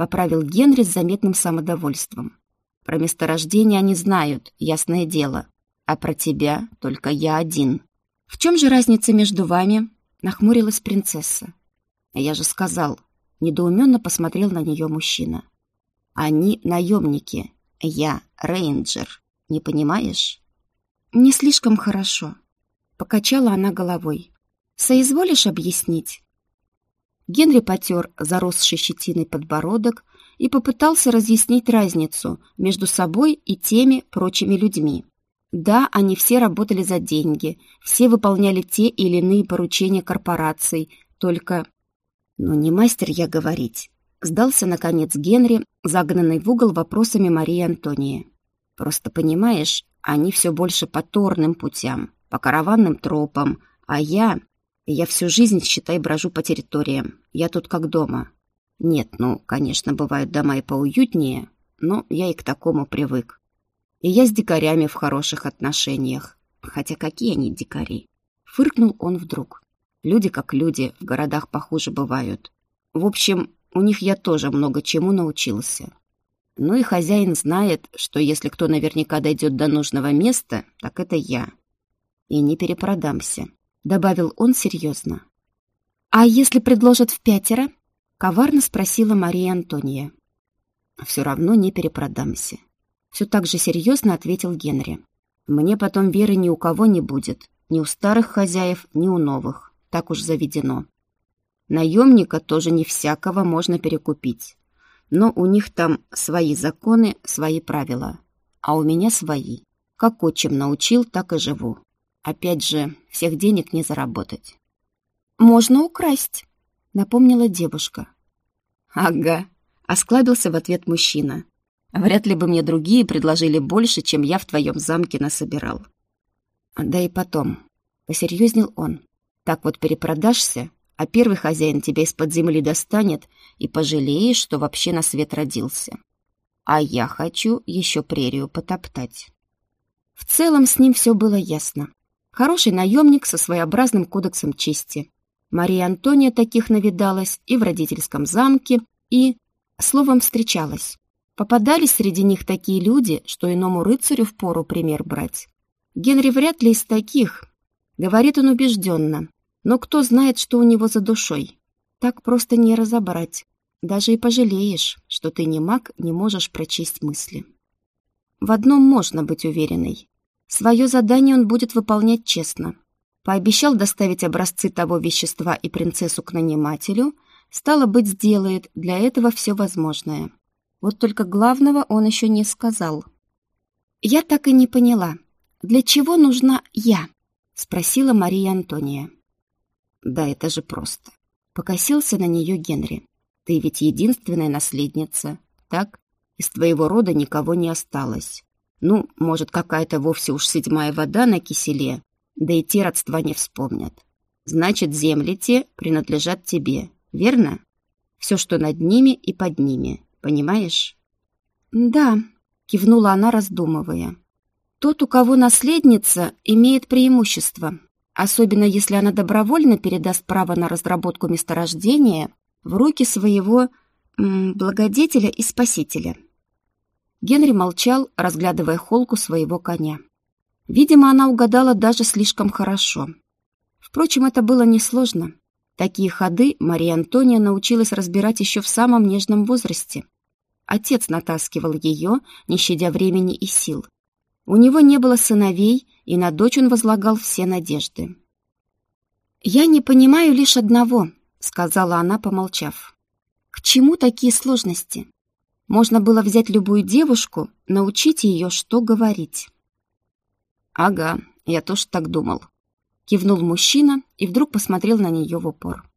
поправил Генри с заметным самодовольством. Про месторождение они знают, ясное дело. А про тебя только я один. В чем же разница между вами? Нахмурилась принцесса. Я же сказал, недоуменно посмотрел на нее мужчина. Они наемники, я рейнджер. Не понимаешь? Не слишком хорошо. Покачала она головой. Соизволишь объяснить? Генри потер заросший щетиной подбородок и попытался разъяснить разницу между собой и теми прочими людьми. Да, они все работали за деньги, все выполняли те или иные поручения корпораций, только... Ну, не мастер я говорить. Сдался, наконец, Генри, загнанный в угол вопросами Марии Антонии. Просто, понимаешь, они все больше по торным путям, по караванным тропам, а я... Я всю жизнь, считай, брожу по территориям. Я тут как дома. Нет, ну, конечно, бывают дома и поуютнее, но я и к такому привык. И я с дикарями в хороших отношениях. Хотя какие они дикари? Фыркнул он вдруг. Люди как люди, в городах похуже бывают. В общем, у них я тоже много чему научился. Ну и хозяин знает, что если кто наверняка дойдет до нужного места, так это я. И не перепродамся, добавил он серьезно. А если предложат в пятеро? Коварно спросила Мария Антония. Все равно не перепродамся. Все так же серьезно ответил Генри. Мне потом веры ни у кого не будет, ни у старых хозяев, ни у новых. Так уж заведено. Наемника тоже не всякого можно перекупить. Но у них там свои законы, свои правила. А у меня свои. Как отчим научил, так и живу. Опять же, всех денег не заработать. «Можно украсть», — напомнила девушка. «Ага», — осклабился в ответ мужчина. «Вряд ли бы мне другие предложили больше, чем я в твоем замке насобирал». «Да и потом», — посерьезнел он. «Так вот перепродашься, а первый хозяин тебя из-под земли достанет и пожалеешь, что вообще на свет родился. А я хочу еще прерию потоптать. В целом с ним все было ясно. Хороший наемник со своеобразным кодексом чести. Мария Антония таких навидалась и в родительском замке, и, словом, встречалась. Попадались среди них такие люди, что иному рыцарю впору пример брать. Генри вряд ли из таких. Говорит он убежденно, но кто знает, что у него за душой? Так просто не разобрать. Даже и пожалеешь, что ты не маг, не можешь прочесть мысли. В одном можно быть уверенной. Свое задание он будет выполнять честно. Пообещал доставить образцы того вещества и принцессу к нанимателю, стало быть, сделает для этого все возможное. Вот только главного он еще не сказал. «Я так и не поняла, для чего нужна я?» — спросила Мария Антония. Да это же просто. Покосился на нее Генри. Ты ведь единственная наследница, так? Из твоего рода никого не осталось. Ну, может, какая-то вовсе уж седьмая вода на киселе, да и те родства не вспомнят. Значит, земли те принадлежат тебе, верно? Все, что над ними и под ними, понимаешь? Да, кивнула она, раздумывая. Тот, у кого наследница, имеет преимущество особенно если она добровольно передаст право на разработку месторождения в руки своего благодетеля и спасителя. Генри молчал, разглядывая холку своего коня. Видимо, она угадала даже слишком хорошо. Впрочем, это было несложно. Такие ходы Мария Антония научилась разбирать еще в самом нежном возрасте. Отец натаскивал ее, не щадя времени и сил. У него не было сыновей, и на дочь он возлагал все надежды. «Я не понимаю лишь одного», — сказала она, помолчав. «К чему такие сложности? Можно было взять любую девушку, научить ее, что говорить». «Ага, я тоже так думал», — кивнул мужчина и вдруг посмотрел на нее в упор.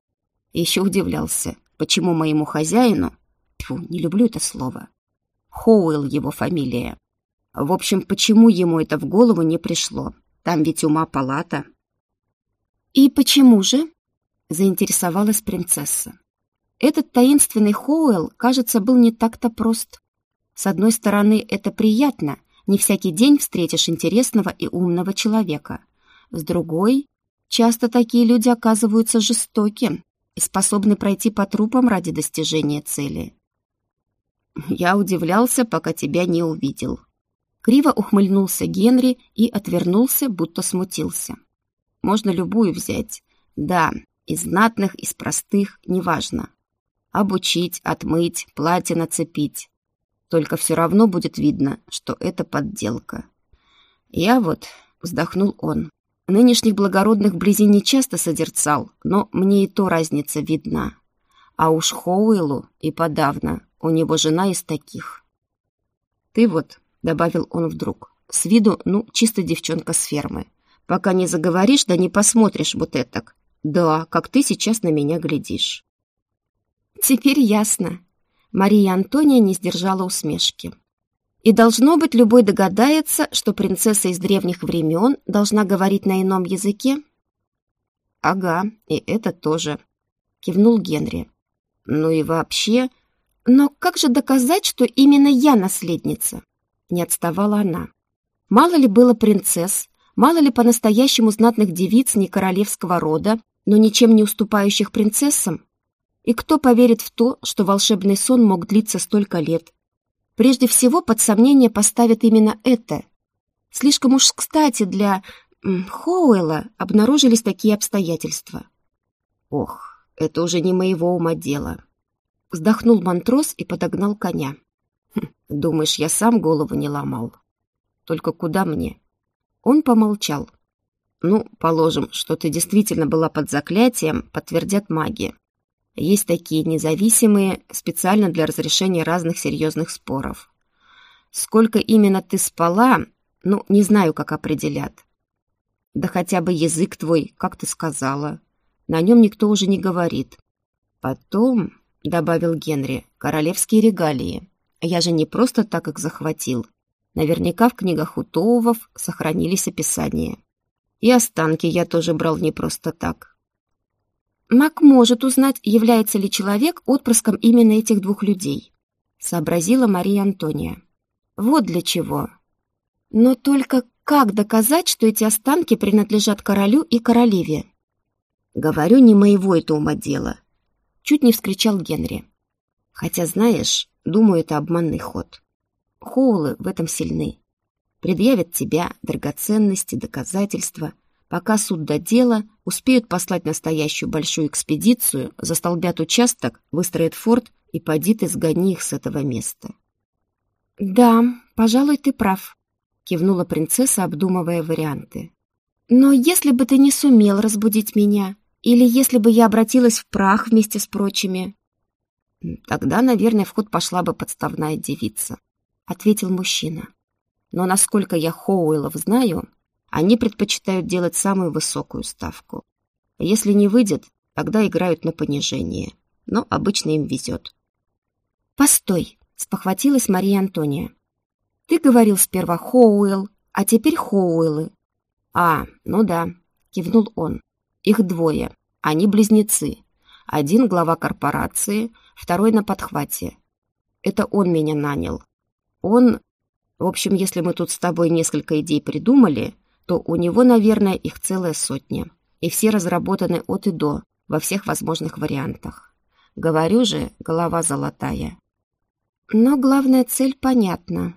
Еще удивлялся, почему моему хозяину, тьфу, не люблю это слово, Хоуэлл его фамилия, в общем, почему ему это в голову не пришло? Там ведь ума палата. «И почему же?» — заинтересовалась принцесса. Этот таинственный Хоуэлл, кажется, был не так-то прост. С одной стороны, это приятно, не всякий день встретишь интересного и умного человека. С другой, часто такие люди оказываются жестоки и способны пройти по трупам ради достижения цели. Я удивлялся, пока тебя не увидел, Криво ухмыльнулся Генри и отвернулся, будто смутился. Можно любую взять. Да, из знатных, из простых, неважно. Обучить, отмыть, платье нацепить. Только все равно будет видно, что это подделка. Я вот, вздохнул он, нынешних благородных вблизи не часто созерцал, но мне и то разница видна. А уж Хоуэлу и подавно, у него жена из таких. Ты вот добавил он вдруг. С виду, ну, чисто девчонка с фермы. Пока не заговоришь, да не посмотришь вот этак. Да, как ты сейчас на меня глядишь. Теперь ясно. Мария Антония не сдержала усмешки. И должно быть, любой догадается, что принцесса из древних времен должна говорить на ином языке? Ага, и это тоже, кивнул Генри. Ну и вообще... Но как же доказать, что именно я наследница? Не отставала она. Мало ли было принцесс, мало ли по-настоящему знатных девиц не королевского рода, но ничем не уступающих принцессам? И кто поверит в то, что волшебный сон мог длиться столько лет? Прежде всего под сомнение поставят именно это. Слишком уж кстати для Хоуэлла обнаружились такие обстоятельства. Ох, это уже не моего ума дело. Вздохнул Монтрос и подогнал коня. Хм, думаешь, я сам голову не ломал? Только куда мне? Он помолчал. Ну, положим, что ты действительно была под заклятием, подтвердят маги. Есть такие независимые, специально для разрешения разных серьезных споров. Сколько именно ты спала, ну, не знаю, как определят. Да хотя бы язык твой, как ты сказала. На нем никто уже не говорит. Потом, — добавил Генри, — королевские регалии. Я же не просто так их захватил. Наверняка в книгах Утоувов сохранились описания. И останки я тоже брал не просто так. Мак может узнать, является ли человек отпрыском именно этих двух людей, сообразила Мария Антония. Вот для чего. Но только как доказать, что эти останки принадлежат королю и королеве? Говорю, не моего это ума дело. Чуть не вскричал Генри. Хотя, знаешь, думаю, это обманный ход. Хоулы в этом сильны. Предъявят тебя, драгоценности, доказательства. Пока суд до дела, успеют послать настоящую большую экспедицию, застолбят участок, выстроят форт и поди ты сгони их с этого места. «Да, пожалуй, ты прав», кивнула принцесса, обдумывая варианты. Но если бы ты не сумел разбудить меня, или если бы я обратилась в прах вместе с прочими, тогда, наверное, в ход пошла бы подставная девица, ответил мужчина. Но насколько я Хоуэллов знаю, они предпочитают делать самую высокую ставку. Если не выйдет, тогда играют на понижение. Но обычно им везет. «Постой!» — спохватилась Мария Антония. Ты говорил сперва Хоуэлл, а теперь Хоуэллы. А, ну да, кивнул он. Их двое. Они близнецы. Один глава корпорации, второй на подхвате. Это он меня нанял. Он... В общем, если мы тут с тобой несколько идей придумали, то у него, наверное, их целая сотня. И все разработаны от и до, во всех возможных вариантах. Говорю же, голова золотая. Но главная цель понятна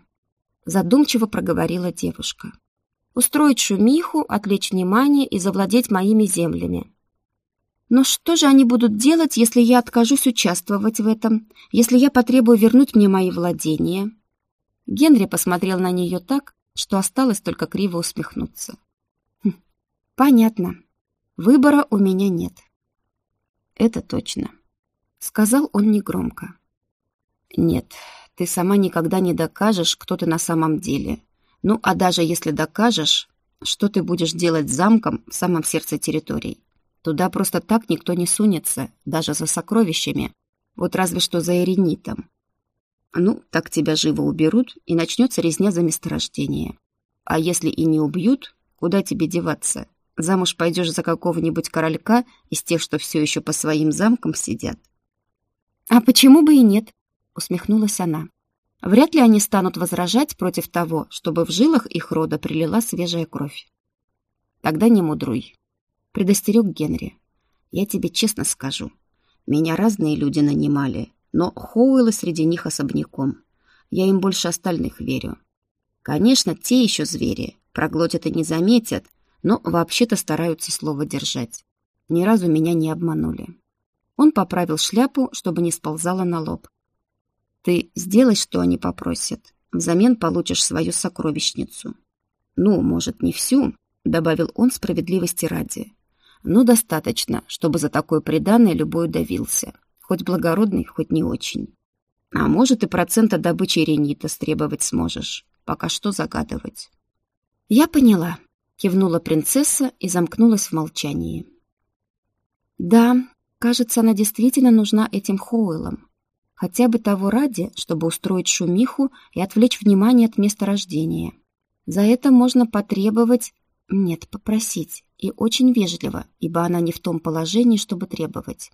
задумчиво проговорила девушка. Устроить шумиху, отвлечь внимание и завладеть моими землями. Но что же они будут делать, если я откажусь участвовать в этом, если я потребую вернуть мне мои владения? Генри посмотрел на нее так, что осталось только криво усмехнуться. Хм, понятно. Выбора у меня нет. Это точно, сказал он негромко. Нет, ты сама никогда не докажешь, кто ты на самом деле. Ну, а даже если докажешь, что ты будешь делать с замком в самом сердце территорий? Туда просто так никто не сунется, даже за сокровищами. Вот разве что за эренитом. Ну, так тебя живо уберут, и начнется резня за месторождение. А если и не убьют, куда тебе деваться? Замуж пойдешь за какого-нибудь королька из тех, что все еще по своим замкам сидят? А почему бы и нет? усмехнулась она. Вряд ли они станут возражать против того, чтобы в жилах их рода прилила свежая кровь. Тогда не мудруй. Предостерег Генри. Я тебе честно скажу. Меня разные люди нанимали, но Хоуэллы среди них особняком. Я им больше остальных верю. Конечно, те еще звери, проглотят и не заметят, но вообще-то стараются слово держать. Ни разу меня не обманули. Он поправил шляпу, чтобы не сползала на лоб. Ты сделай, что они попросят. Взамен получишь свою сокровищницу. Ну, может, не всю, добавил он справедливости ради. Но достаточно, чтобы за такое преданное любой удавился. Хоть благородный, хоть не очень. А может, и процента добычи ренита стребовать сможешь. Пока что загадывать. Я поняла, кивнула принцесса и замкнулась в молчании. Да, кажется, она действительно нужна этим Хоуэллам. Хотя бы того ради, чтобы устроить шумиху и отвлечь внимание от места рождения. За это можно потребовать... Нет, попросить. И очень вежливо, ибо она не в том положении, чтобы требовать.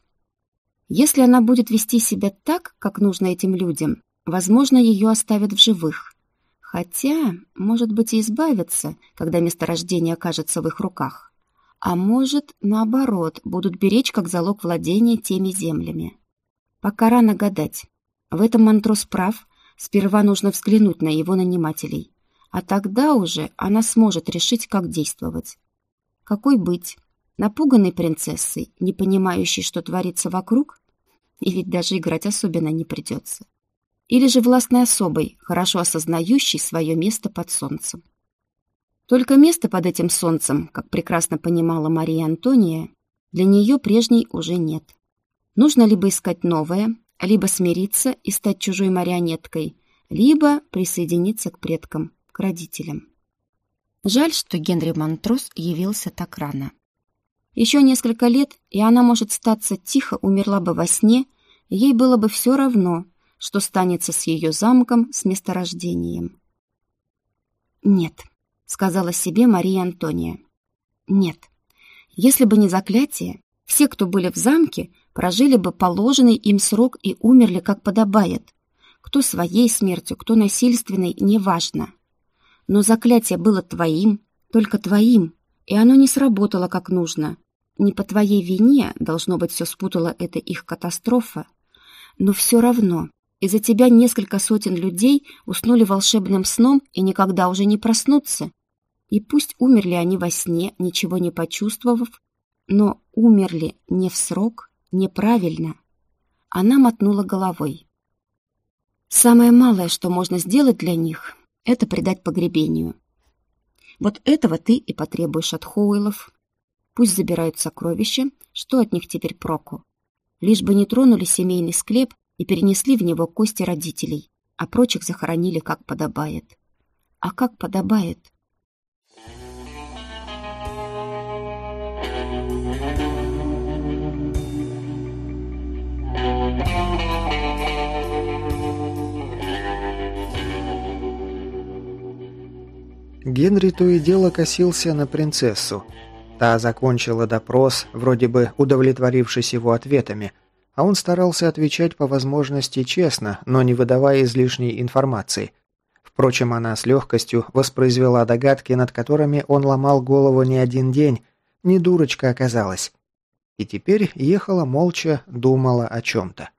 Если она будет вести себя так, как нужно этим людям, возможно, ее оставят в живых. Хотя, может быть, и избавятся, когда месторождение окажется в их руках. А может, наоборот, будут беречь как залог владения теми землями. Пока рано гадать. В этом Монтрос прав, сперва нужно взглянуть на его нанимателей. А тогда уже она сможет решить, как действовать. Какой быть? Напуганной принцессой, не понимающей, что творится вокруг? И ведь даже играть особенно не придется. Или же властной особой, хорошо осознающей свое место под солнцем. Только место под этим солнцем, как прекрасно понимала Мария Антония, для нее прежней уже нет. Нужно либо искать новое, либо смириться и стать чужой марионеткой, либо присоединиться к предкам, к родителям. Жаль, что Генри Монтрос явился так рано. Еще несколько лет, и она, может, статься тихо, умерла бы во сне, ей было бы все равно, что станется с ее замком, с месторождением. «Нет», — сказала себе Мария Антония. «Нет. Если бы не заклятие, все, кто были в замке, прожили бы положенный им срок и умерли, как подобает. Кто своей смертью, кто насильственной, неважно. Но заклятие было твоим, только твоим, и оно не сработало как нужно. Не по твоей вине, должно быть, все спутала эта их катастрофа. Но все равно, из-за тебя несколько сотен людей уснули волшебным сном и никогда уже не проснутся. И пусть умерли они во сне, ничего не почувствовав, но умерли не в срок, неправильно. Она мотнула головой. Самое малое, что можно сделать для них, это предать погребению. Вот этого ты и потребуешь от Хоуэлов. Пусть забирают сокровища, что от них теперь проку? Лишь бы не тронули семейный склеп и перенесли в него кости родителей, а прочих захоронили как подобает. А как подобает? Генри то и дело косился на принцессу. Та закончила допрос, вроде бы удовлетворившись его ответами, а он старался отвечать по возможности честно, но не выдавая излишней информации. Впрочем, она с легкостью воспроизвела догадки, над которыми он ломал голову не один день, не дурочка оказалась. И теперь ехала молча, думала о чем-то.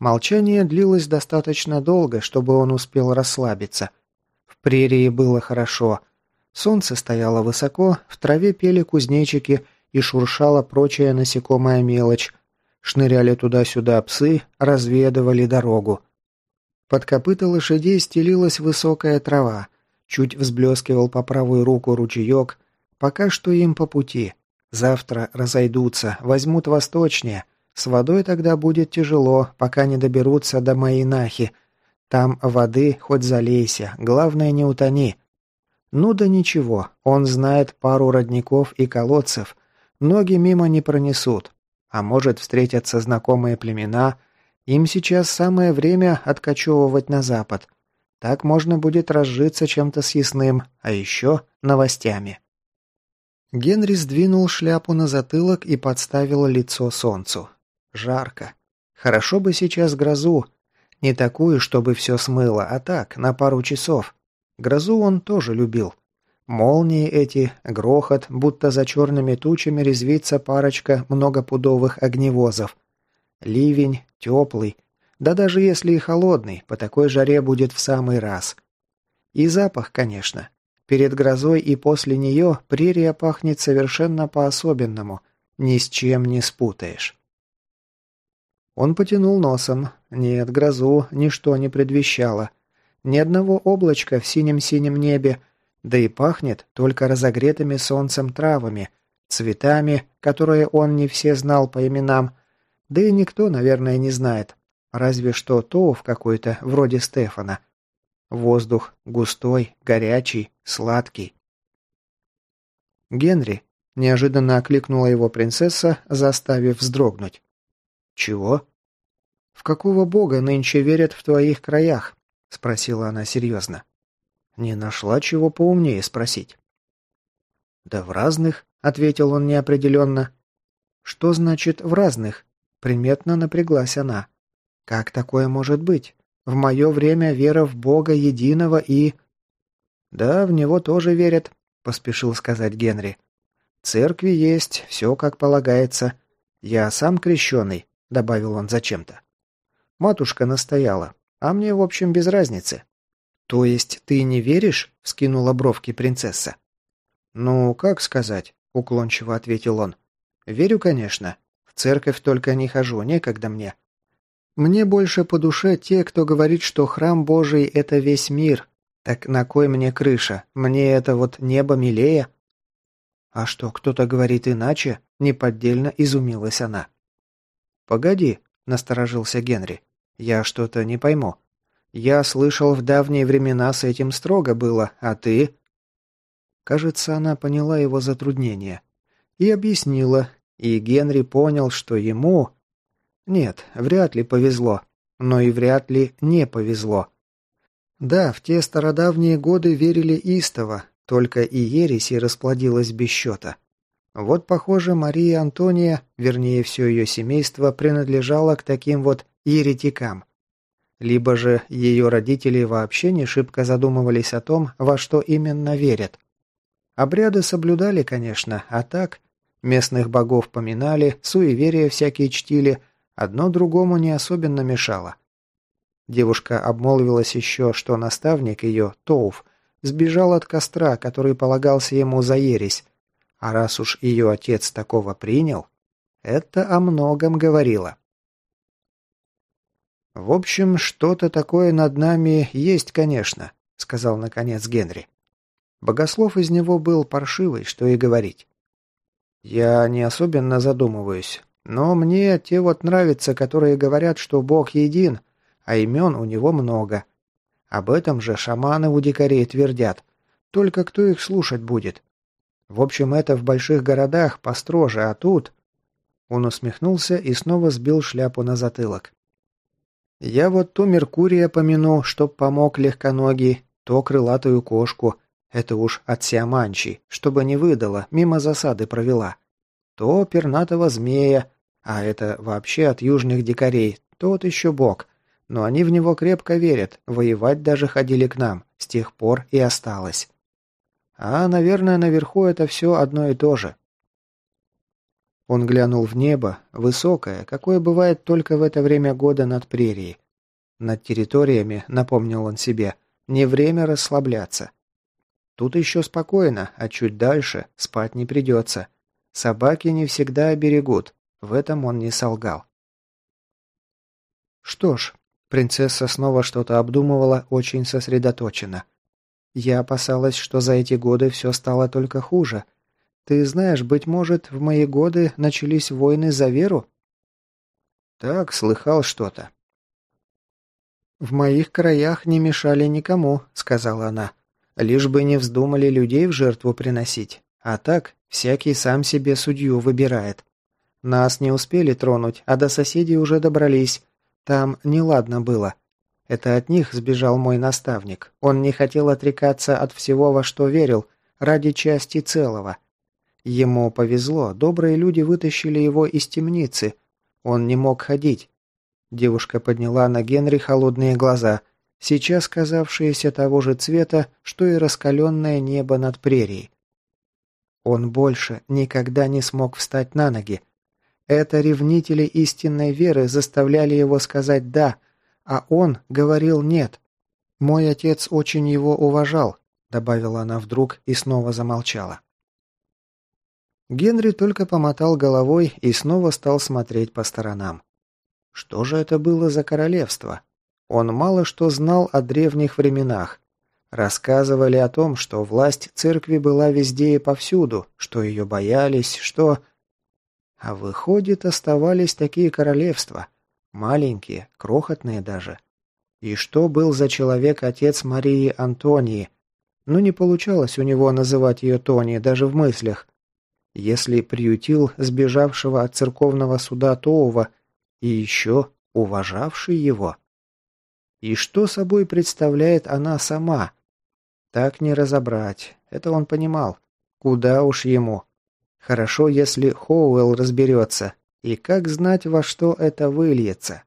Молчание длилось достаточно долго, чтобы он успел расслабиться – прерии было хорошо. Солнце стояло высоко, в траве пели кузнечики и шуршала прочая насекомая мелочь. Шныряли туда-сюда псы, разведывали дорогу. Под копыта лошадей стелилась высокая трава. Чуть взблескивал по правую руку ручеек. Пока что им по пути. Завтра разойдутся, возьмут восточнее. С водой тогда будет тяжело, пока не доберутся до Майнахи – там воды хоть залейся, главное не утони. Ну да ничего, он знает пару родников и колодцев. Ноги мимо не пронесут. А может встретятся знакомые племена. Им сейчас самое время откачевывать на запад. Так можно будет разжиться чем-то съестным, а еще новостями. Генри сдвинул шляпу на затылок и подставил лицо солнцу. Жарко. Хорошо бы сейчас грозу, не такую, чтобы все смыло, а так, на пару часов. Грозу он тоже любил. Молнии эти, грохот, будто за черными тучами резвится парочка многопудовых огневозов. Ливень, теплый, да даже если и холодный, по такой жаре будет в самый раз. И запах, конечно. Перед грозой и после нее прерия пахнет совершенно по-особенному, ни с чем не спутаешь. Он потянул носом. Нет, грозу ничто не предвещало. Ни одного облачка в синем-синем небе, да и пахнет только разогретыми солнцем травами, цветами, которые он не все знал по именам, да и никто, наверное, не знает. Разве что Тоув какой-то, вроде Стефана. Воздух густой, горячий, сладкий. «Генри», — неожиданно окликнула его принцесса, заставив вздрогнуть. «Чего?» «В какого бога нынче верят в твоих краях?» — спросила она серьезно. Не нашла чего поумнее спросить. «Да в разных», — ответил он неопределенно. «Что значит «в разных»?» — Приметно напряглась она. Как такое может быть? В мое время вера в Бога единого и... Да, в него тоже верят, поспешил сказать Генри. Церкви есть, все как полагается. Я сам крещеный, добавил он зачем-то. Матушка настояла, а мне, в общем, без разницы. То есть ты не веришь? вскинула бровки принцесса. Ну, как сказать, уклончиво ответил он. Верю, конечно. В церковь только не хожу, некогда мне. Мне больше по душе те, кто говорит, что храм Божий – это весь мир. Так на кой мне крыша? Мне это вот небо милее. А что, кто-то говорит иначе? Неподдельно изумилась она. Погоди, насторожился Генри. Я что-то не пойму. Я слышал, в давние времена с этим строго было, а ты? Кажется, она поняла его затруднение и объяснила, и Генри понял, что ему, нет, вряд ли повезло, но и вряд ли не повезло. Да, в те стародавние годы верили истово, только и ереси расплодилась без счета. Вот, похоже, Мария Антония, вернее, все ее семейство, принадлежало к таким вот еретикам. Либо же ее родители вообще не шибко задумывались о том, во что именно верят. Обряды соблюдали, конечно, а так, местных богов поминали, суеверия всякие чтили – Одно другому не особенно мешало. Девушка обмолвилась еще, что наставник ее, Тоуф, сбежал от костра, который полагался ему за ересь. А раз уж ее отец такого принял, это о многом говорило. «В общем, что-то такое над нами есть, конечно», — сказал наконец Генри. Богослов из него был паршивый, что и говорить. «Я не особенно задумываюсь. Но мне те вот нравятся, которые говорят, что Бог един, а имен у него много. Об этом же шаманы у дикарей твердят. Только кто их слушать будет? В общем, это в больших городах построже, а тут...» Он усмехнулся и снова сбил шляпу на затылок. «Я вот то Меркурия помяну, чтоб помог легконогий, то крылатую кошку, это уж от Сиаманчи, чтобы не выдала, мимо засады провела, то пернатого змея, а это вообще от южных дикарей, тот еще бог. Но они в него крепко верят, воевать даже ходили к нам, с тех пор и осталось. А, наверное, наверху это все одно и то же. Он глянул в небо, высокое, какое бывает только в это время года над прерией. Над территориями, напомнил он себе, не время расслабляться. Тут еще спокойно, а чуть дальше спать не придется. Собаки не всегда берегут, в этом он не солгал. Что ж, принцесса снова что-то обдумывала очень сосредоточенно. Я опасалась, что за эти годы все стало только хуже. Ты знаешь, быть может, в мои годы начались войны за веру? Так, слыхал что-то. В моих краях не мешали никому, сказала она. Лишь бы не вздумали людей в жертву приносить. А так, всякий сам себе судью выбирает. Нас не успели тронуть, а до соседей уже добрались. Там неладно было. Это от них сбежал мой наставник. Он не хотел отрекаться от всего, во что верил, ради части целого. Ему повезло, добрые люди вытащили его из темницы. Он не мог ходить. Девушка подняла на Генри холодные глаза, сейчас казавшиеся того же цвета, что и раскаленное небо над прерией. Он больше никогда не смог встать на ноги. Это ревнители истинной веры заставляли его сказать «да», а он говорил «нет». «Мой отец очень его уважал», — добавила она вдруг и снова замолчала. Генри только помотал головой и снова стал смотреть по сторонам. Что же это было за королевство? Он мало что знал о древних временах. Рассказывали о том, что власть церкви была везде и повсюду, что ее боялись, что... А выходит, оставались такие королевства. Маленькие, крохотные даже. И что был за человек отец Марии Антонии? Ну, не получалось у него называть ее Тони даже в мыслях. Если приютил сбежавшего от церковного суда Тоува и еще уважавший его. И что собой представляет она сама? Так не разобрать. Это он понимал. Куда уж ему. Хорошо, если Хоуэлл разберется. И как знать, во что это выльется?